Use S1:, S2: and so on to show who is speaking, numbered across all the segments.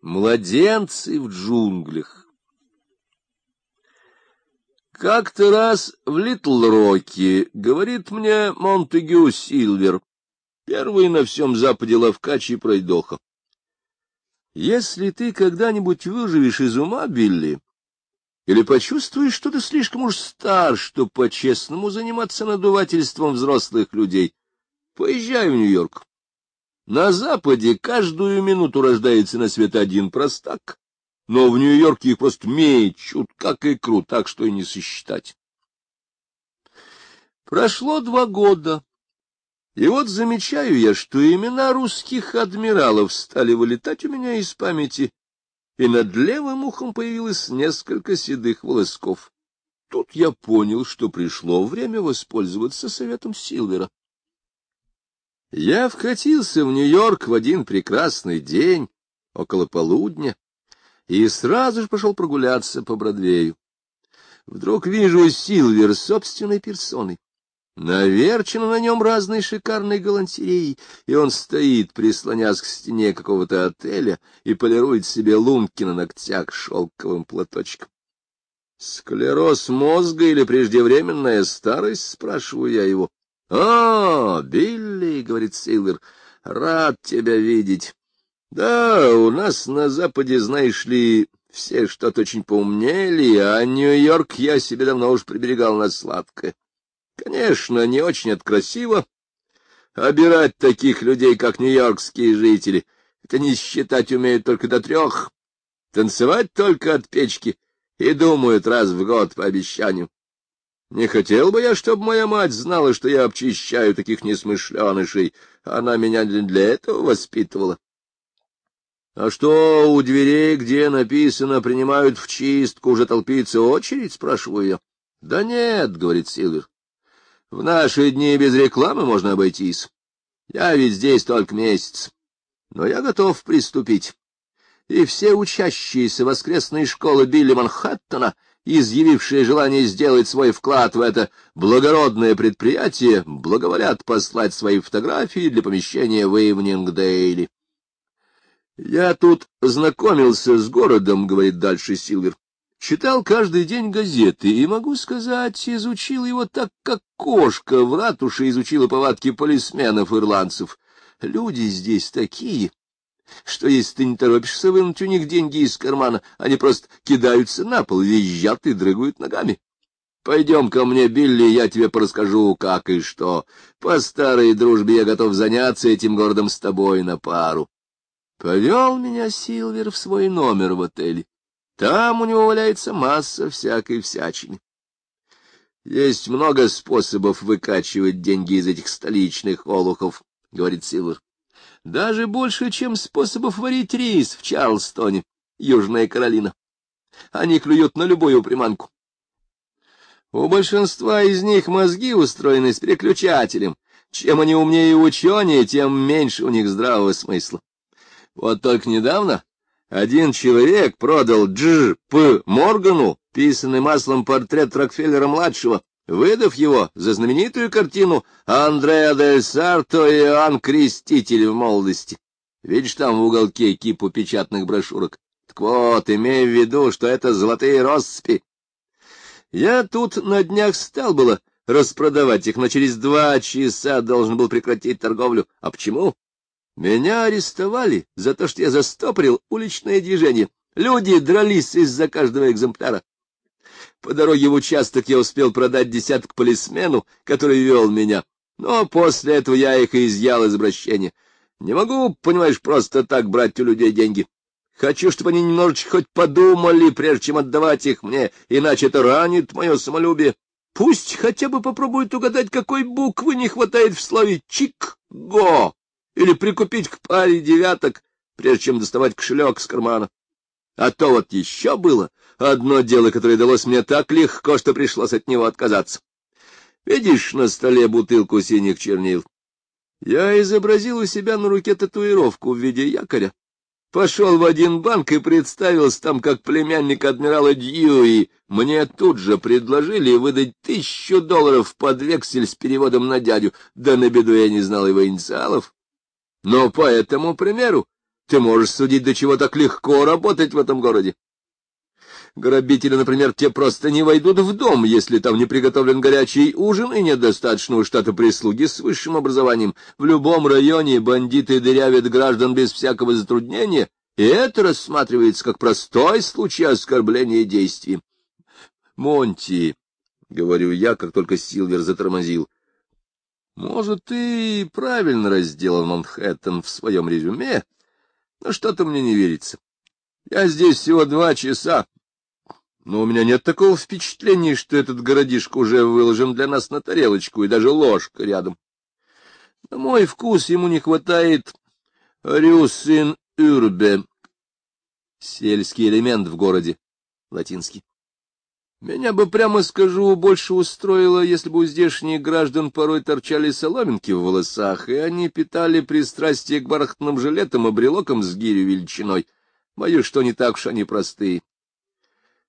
S1: Младенцы в джунглях. Как-то раз в Литл-Роке, говорит мне Монтегю Силвер, первый на всем западе ловкач и пройдоха. Если ты когда-нибудь выживешь из ума, Билли, или почувствуешь, что ты слишком уж стар, чтобы по-честному заниматься надувательством взрослых людей, поезжай в Нью-Йорк. На Западе каждую минуту рождается на свет один простак, но в Нью-Йорке их просто мечут, как икру, так что и не сосчитать. Прошло два года, и вот замечаю я, что имена русских адмиралов стали вылетать у меня из памяти, и над левым ухом появилось несколько седых волосков. Тут я понял, что пришло время воспользоваться советом Силвера. Я вкатился в Нью-Йорк в один прекрасный день, около полудня, и сразу же пошел прогуляться по Бродвею. Вдруг вижу Силвер собственной персоной. Наверчено на нем разной шикарной галантереи, и он стоит, прислонясь к стене какого-то отеля, и полирует себе лунки на ногтях шелковым платочком. «Склероз мозга или преждевременная старость?» — спрашиваю я его. — О, Билли, — говорит Силвер, — рад тебя видеть. Да, у нас на Западе, знаешь ли, все что-то очень поумнели, а Нью-Йорк я себе давно уж приберегал на сладкое. Конечно, не очень это красиво, обирать таких людей, как нью-йоркские жители. Это не считать умеют только до трех, танцевать только от печки и думают раз в год по обещанию. Не хотел бы я, чтобы моя мать знала, что я обчищаю таких несмышленышей. Она меня для этого воспитывала. — А что, у дверей, где написано «принимают в чистку», уже толпится очередь? — спрашиваю я. — Да нет, — говорит Силвер. — В наши дни без рекламы можно обойтись. Я ведь здесь только месяц. Но я готов приступить. И все учащиеся воскресной школы Билли Манхэттена — изъявившие желание сделать свой вклад в это благородное предприятие, благоволят послать свои фотографии для помещения в Ивнинг Дейли. «Я тут знакомился с городом», — говорит дальше Силвер. «Читал каждый день газеты, и, могу сказать, изучил его так, как кошка в ратуше изучила повадки полисменов-ирландцев. Люди здесь такие, что если ты не торопишься вынуть у них деньги из кармана, они просто кидаются на пол, визжат и дрыгают ногами. Пойдем ко мне, Билли, я тебе порасскажу, как и что. По старой дружбе я готов заняться этим городом с тобой на пару. Повел меня Силвер в свой номер в отеле. Там у него валяется масса всякой всячины. Есть много способов выкачивать деньги из этих столичных олухов, — говорит Силвер даже больше, чем способов варить рис в Чарльстоне, Южная Каролина. Они клюют на любую приманку. У большинства из них мозги устроены с переключателем. Чем они умнее и ученее, тем меньше у них здравого смысла. Вот только недавно один человек продал Дж. П. Моргану, писанный маслом портрет Рокфеллера-младшего, выдав его за знаменитую картину Андреа дель Сарто и Иоанн Креститель в молодости. Видишь там в уголке кипу печатных брошюрок? Так вот, имей в виду, что это золотые россыпи. Я тут на днях стал было распродавать их, но через два часа должен был прекратить торговлю. А почему? Меня арестовали за то, что я застопорил уличное движение. Люди дрались из-за каждого экземпляра. По дороге в участок я успел продать десяток полисмену, который вел меня, но после этого я их и изъял из обращения. Не могу, понимаешь, просто так брать у людей деньги. Хочу, чтобы они немножечко хоть подумали, прежде чем отдавать их мне, иначе это ранит мое самолюбие. Пусть хотя бы попробуют угадать, какой буквы не хватает в слове «чик-го» или прикупить к паре девяток, прежде чем доставать кошелек с кармана. А то вот еще было одно дело, которое далось мне так легко, что пришлось от него отказаться. Видишь на столе бутылку синих чернил? Я изобразил у себя на руке татуировку в виде якоря. Пошел в один банк и представился там как племянник адмирала Дьюи. Мне тут же предложили выдать тысячу долларов под вексель с переводом на дядю, да на беду я не знал его инициалов. Но по этому примеру Ты можешь судить, до чего так легко работать в этом городе. Грабители, например, те просто не войдут в дом, если там не приготовлен горячий ужин и нет достаточного штата прислуги с высшим образованием. В любом районе бандиты дырявят граждан без всякого затруднения, и это рассматривается как простой случай оскорбления действием. Монти, — говорю я, как только Силвер затормозил, — может, ты правильно разделал Манхэттен в своем резюме, но что-то мне не верится. Я здесь всего два часа, но у меня нет такого впечатления, что этот городишко уже выложен для нас на тарелочку, и даже ложка рядом. На мой вкус ему не хватает рюсин урбе, сельский элемент в городе, латинский. Меня бы, прямо скажу, больше устроило, если бы у здешних граждан порой торчали соломинки в волосах, и они питали пристрастие к бархатным жилетам и брелокам с гирю величиной. Боюсь, что не так уж они простые. —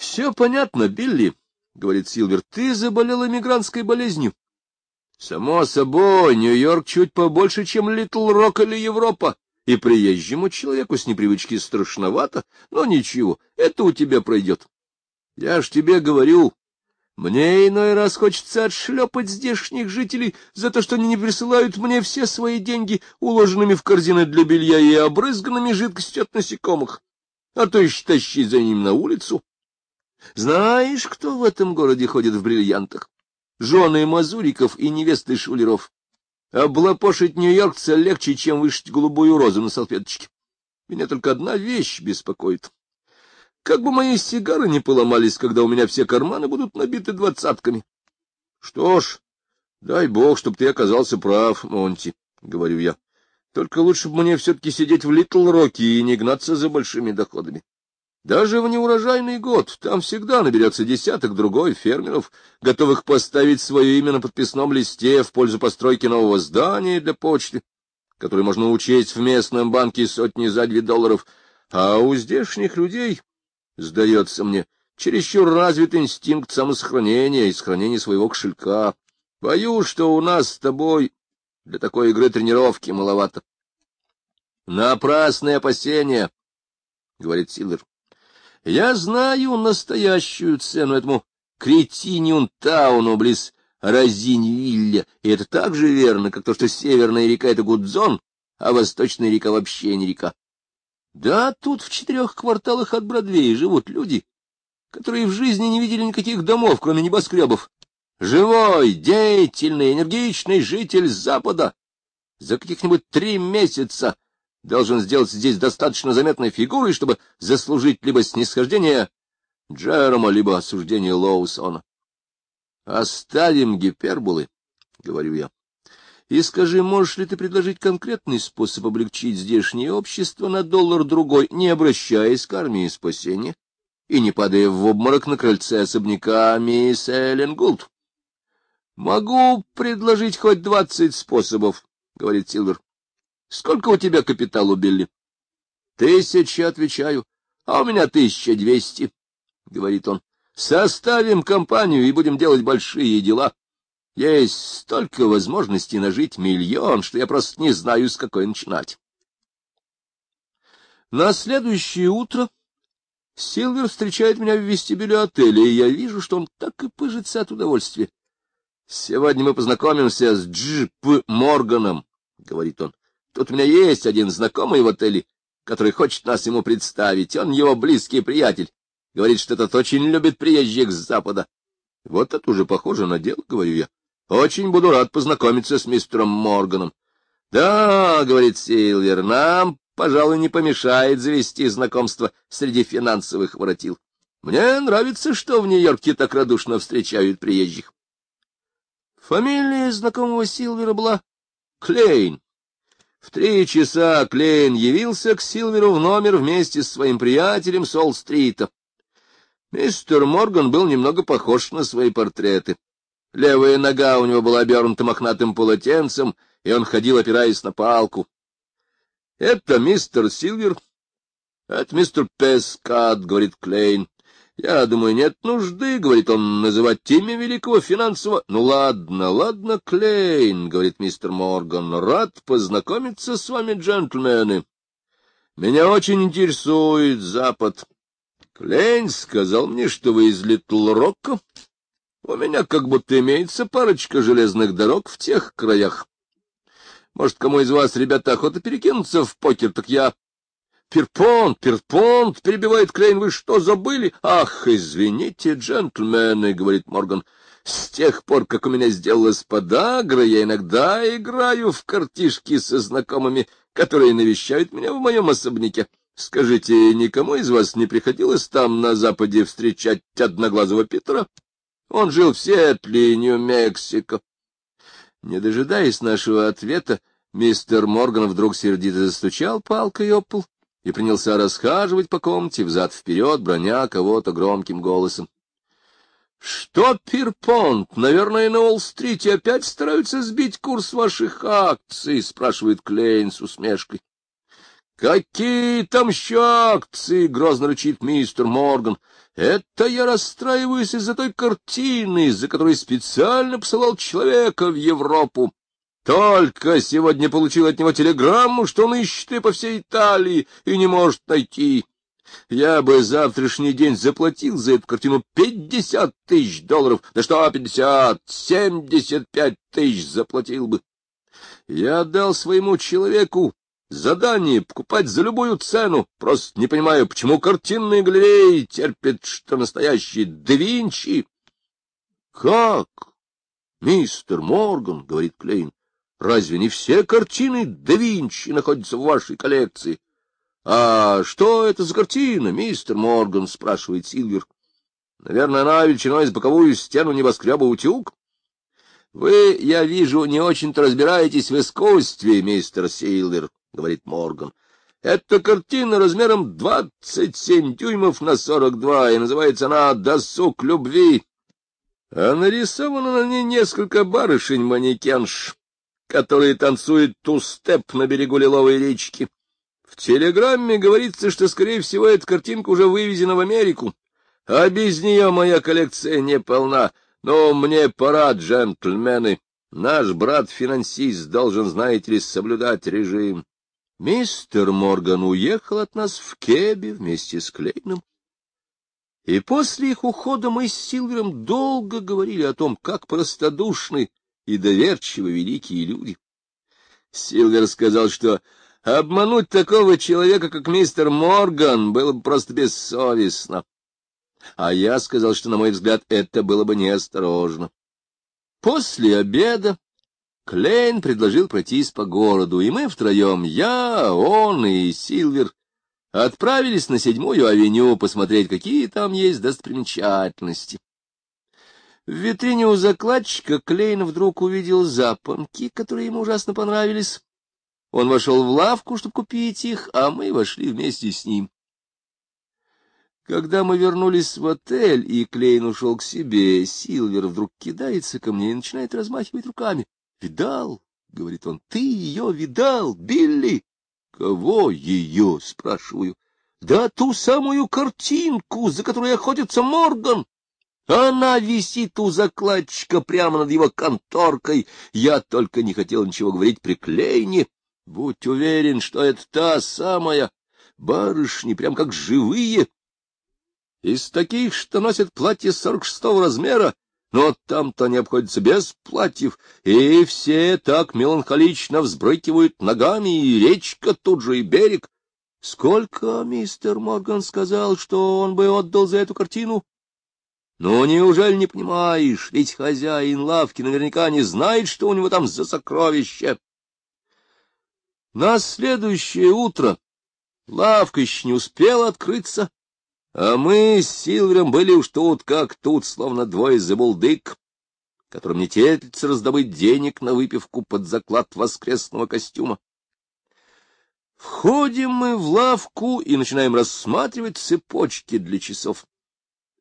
S1: Все понятно, Билли, — говорит Силвер, — ты заболел эмигрантской болезнью. — Само собой, Нью-Йорк чуть побольше, чем Литл-Рок или Европа, и приезжему человеку с непривычки страшновато, но ничего, это у тебя пройдет. Я ж тебе говорю, мне иной раз хочется отшлепать здешних жителей за то, что они не присылают мне все свои деньги, уложенными в корзины для белья и обрызганными жидкостью от насекомых, а то еще тащить за ним на улицу. Знаешь, кто в этом городе ходит в бриллиантах? Жены мазуриков и невесты шулеров. Облапошить нью-йоркца легче, чем вышить голубую розу на салфеточке. Меня только одна вещь беспокоит. Как бы мои сигары не поломались, когда у меня все карманы будут набиты двадцатками. Что ж, дай бог, чтоб ты оказался прав, Монти, — говорю я. Только лучше бы мне все-таки сидеть в Литл-Роке и не гнаться за большими доходами. Даже в неурожайный год там всегда наберется десяток другой фермеров, готовых поставить свое имя на подписном листе в пользу постройки нового здания для почты, которое можно учесть в местном банке сотни за две долларов, а у здешних людей, сдается мне, чересчур развит инстинкт самосохранения и сохранения своего кошелька. Боюсь, что у нас с тобой для такой игры тренировки маловато. — Напрасные опасения, — говорит Силвер. Я знаю настоящую цену этому Кретиниун-тауну близ Розиньвилля, и это так же верно, как то, что северная река — это Гудзон, а восточная река вообще не река. Да, тут в четырех кварталах от Бродвея живут люди, которые в жизни не видели никаких домов, кроме небоскребов. Живой, деятельный, энергичный житель Запада за каких-нибудь три месяца должен сделать здесь достаточно заметной фигурой, чтобы заслужить либо снисхождение Джерома, либо осуждение Лоусона. Оставим гиперболы, — говорю я. И скажи, можешь ли ты предложить конкретный способ облегчить здешнее общество на доллар-другой, не обращаясь к армии спасения и не падая в обморок на крыльце особняка мисс Эллен Гулд? — Могу предложить хоть двадцать способов, — говорит Силвер. Сколько у тебя капиталу, Билли? — Тысяча, отвечаю. — А у меня тысяча двести, — говорит он. — Составим компанию и будем делать большие дела. Есть столько возможностей нажить миллион, что я просто не знаю, с какой начинать. На следующее утро Силвер встречает меня в вестибюле отеля, и я вижу, что он так и пыжится от удовольствия. — Сегодня мы познакомимся с Дж. П. Морганом, — говорит он. Тут у меня есть один знакомый в отеле, который хочет нас ему представить. Он его близкий приятель. Говорит, что тот очень любит приезжих с запада. Вот это уже похоже на дело, говорю я. Очень буду рад познакомиться с мистером Морганом. Да, говорит Силвер, нам, пожалуй, не помешает завести знакомство среди финансовых воротил. Мне нравится, что в Нью-Йорке так радушно встречают приезжих. Фамилия знакомого Силвера была Клейн. В три часа Клейн явился к Силверу в номер вместе с своим приятелем Сол-стрита. Мистер Морган был немного похож на свои портреты. Левая нога у него была обернута мохнатым полотенцем, и он ходил, опираясь на палку. — Это мистер Силвер. — Это мистер Пескат, — говорит Клейн. Я думаю, нет нужды, — говорит он, — называть имя великого финансового... — Ну, ладно, ладно, Клейн, — говорит мистер Морган, — рад познакомиться с вами, джентльмены. Меня очень интересует Запад. Клейн сказал мне, что вы из Литл-Рока. У меня как будто имеется парочка железных дорог в тех краях. Может, кому из вас, ребята, охота перекинуться в покер, так я... Перпонт, перпонт, перебивает Клейн, вы что, забыли? Ах, извините, джентльмены, говорит Морган. С тех пор, как у меня сделалась подагра, я иногда играю в картишки со знакомыми, которые навещают меня в моем особняке. Скажите, никому из вас не приходилось там на Западе встречать одноглазого Питера? Он жил в Сиэтле, Нью-Мексико. Не дожидаясь нашего ответа, мистер Морган вдруг сердито застучал палкой об пол и принялся расхаживать по комнате взад-вперед, броня кого-то громким голосом. — Что, Пирпонт, наверное, на Уолл-стрите опять стараются сбить курс ваших акций? — спрашивает Клейн с усмешкой. «Какие там еще акции?» — грозно рычит мистер Морган. «Это я расстраиваюсь из-за той картины, из-за которой специально посылал человека в Европу. Только сегодня получил от него телеграмму, что он ищет ее по всей Италии и не может найти. Я бы завтрашний день заплатил за эту картину пятьдесят тысяч долларов. Да что пятьдесят? Семьдесят пять тысяч заплатил бы. Я дал своему человеку задание покупать за любую цену. Просто не понимаю, почему картинные галереи терпят, что настоящие да Как? Мистер Морган, — говорит Клейн, — разве не все картины да Винчи находятся в вашей коллекции? — А что это за картина, мистер Морган? — спрашивает Сильвер. — Наверное, она величиной с боковую стену небоскреба утюг. — Вы, я вижу, не очень-то разбираетесь в искусстве, мистер Сильвер, — говорит Морган. Это картина размером двадцать семь дюймов на сорок два, и называется она «Досуг любви». А нарисовано на ней несколько барышень-манекенш, которые танцуют ту-степ на берегу Лиловой речки. В телеграмме говорится, что, скорее всего, эта картинка уже вывезена в Америку, а без нее моя коллекция не полна. Но мне пора, джентльмены. Наш брат-финансист должен, знаете ли, соблюдать режим. Мистер Морган уехал от нас в Кебе вместе с Клейном. И после их ухода мы с Силвером долго говорили о том, как простодушны и доверчивы великие люди. Силвер сказал, что обмануть такого человека, как мистер Морган, было бы просто бессовестно. А я сказал, что, на мой взгляд, это было бы неосторожно. После обеда Клейн предложил пройтись по городу, и мы втроем, я, он и Силвер, отправились на седьмую авеню посмотреть, какие там есть достопримечательности. В витрине у закладчика Клейн вдруг увидел запонки, которые ему ужасно понравились. Он вошел в лавку, чтобы купить их, а мы вошли вместе с ним. Когда мы вернулись в отель, и Клейн ушел к себе, Силвер вдруг кидается ко мне и начинает размахивать руками. Видал, — говорит он, — ты ее видал, Билли? Кого ее? — спрашиваю. Да ту самую картинку, за которой охотится Морган. Она висит у закладчика прямо над его конторкой. Я только не хотел ничего говорить при Клейне. Будь уверен, что это та самая. Барышни прям как живые. Из таких, что носят платье сорок шестого размера, но там-то они обходятся без платьев, и все так меланхолично взбрыкивают ногами, и речка тут же, и берег. Сколько мистер Морган сказал, что он бы отдал за эту картину? Ну, неужели не понимаешь, ведь хозяин лавки наверняка не знает, что у него там за сокровище. На следующее утро лавка еще не успела открыться, а мы с Силвером были уж тут как тут, словно двое забулдык, которым не терпится раздобыть денег на выпивку под заклад воскресного костюма. Входим мы в лавку и начинаем рассматривать цепочки для часов. —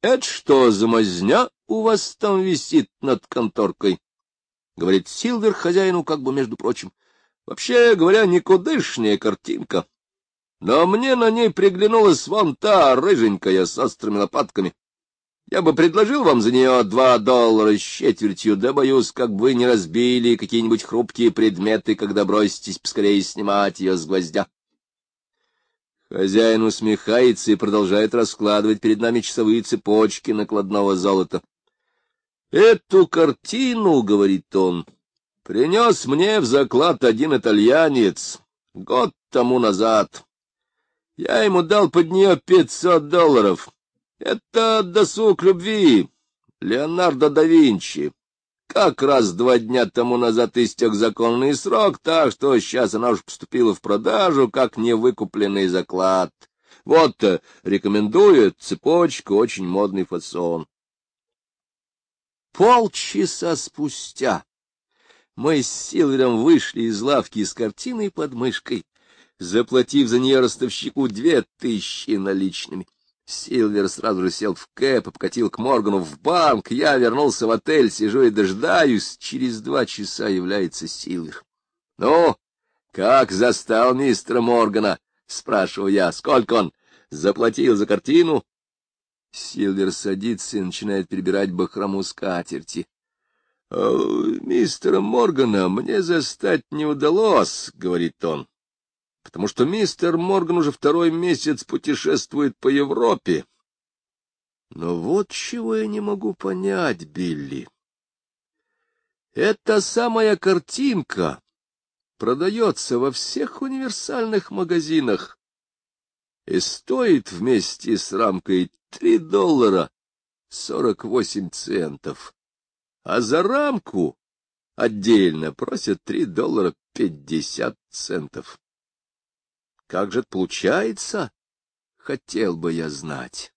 S1: Это что за мазня у вас там висит над конторкой? — говорит Силвер хозяину, как бы между прочим. — Вообще говоря, никудышняя картинка. Но мне на ней приглянулась вон та рыженькая с острыми лопатками. Я бы предложил вам за нее два доллара с четвертью, да боюсь, как бы вы не разбили какие-нибудь хрупкие предметы, когда броситесь поскорее снимать ее с гвоздя. Хозяин усмехается и продолжает раскладывать перед нами часовые цепочки накладного золота. «Эту картину, — говорит он, — принес мне в заклад один итальянец год тому назад. Я ему дал под нее пятьсот долларов. Это досуг любви. Леонардо да Винчи. Как раз два дня тому назад истек законный срок, так что сейчас она уж поступила в продажу, как невыкупленный заклад. Вот, э, рекомендую, цепочку, очень модный фасон. Полчаса спустя мы с Силвером вышли из лавки с картиной под мышкой, заплатив за нее ростовщику две тысячи наличными. Силвер сразу же сел в кэп и покатил к Моргану в банк. Я вернулся в отель, сижу и дождаюсь. Через два часа является Силвер. — Ну, как застал мистера Моргана? — спрашиваю я. — Сколько он заплатил за картину? Силвер садится и начинает перебирать бахрому скатерти. — Мистера Моргана мне застать не удалось, — говорит он потому что мистер Морган уже второй месяц путешествует по Европе. Но вот чего я не могу понять, Билли. Эта самая картинка продается во всех универсальных магазинах и стоит вместе с рамкой три доллара сорок восемь центов, а за рамку отдельно просят три доллара пятьдесят центов. Как же это получается? Хотел бы я знать.